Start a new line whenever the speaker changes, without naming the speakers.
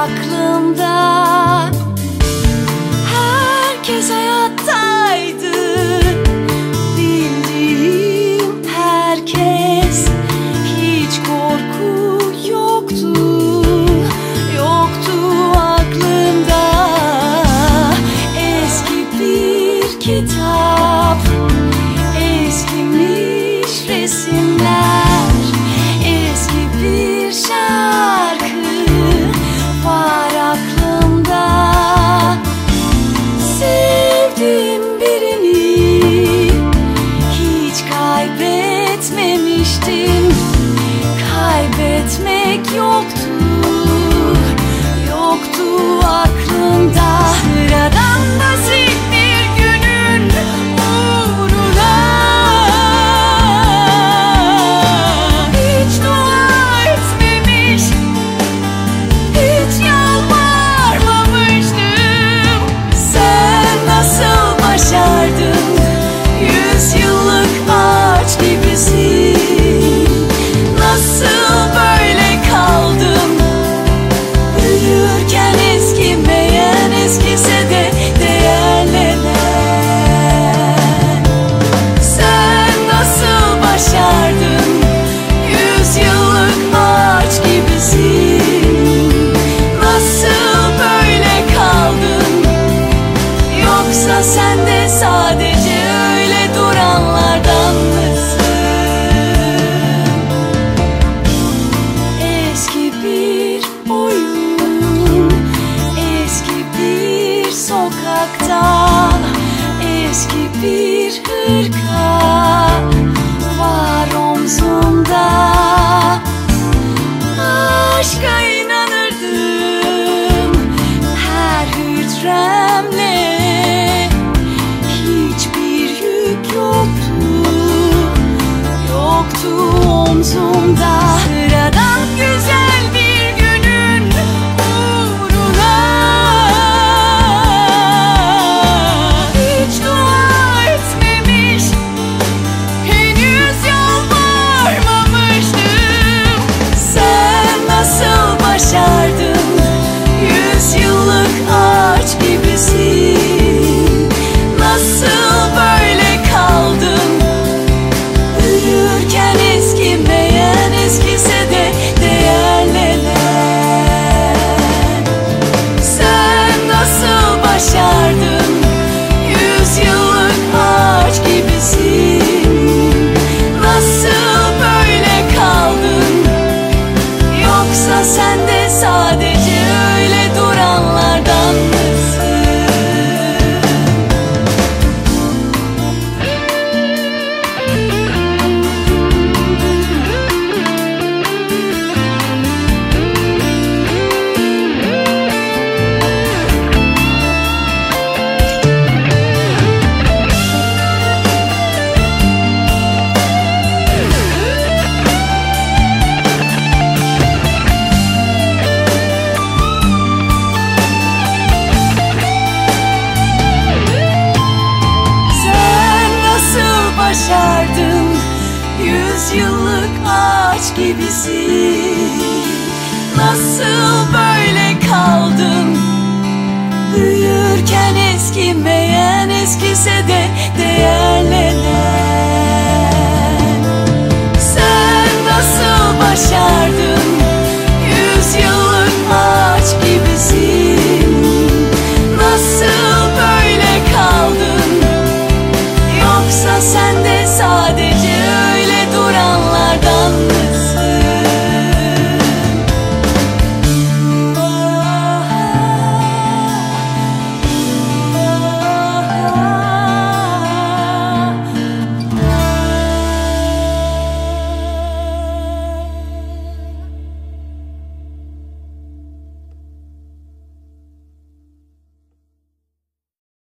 aklımda. Herkes hayattaydı. Bildiğim herkes. Hiç korku yoktu. Yoktu aklımda. Eski bir kitap gitmek yoktu. Yoktu aklımda. Eski bir hırka var omzumda. Aşka inanırdım her hücremle. Hiçbir yük yoktu, yoktu omzumda Yıllık ağaç gibisin. Nasıl böyle kaldın? Büyürken eskimeyen eskise de değer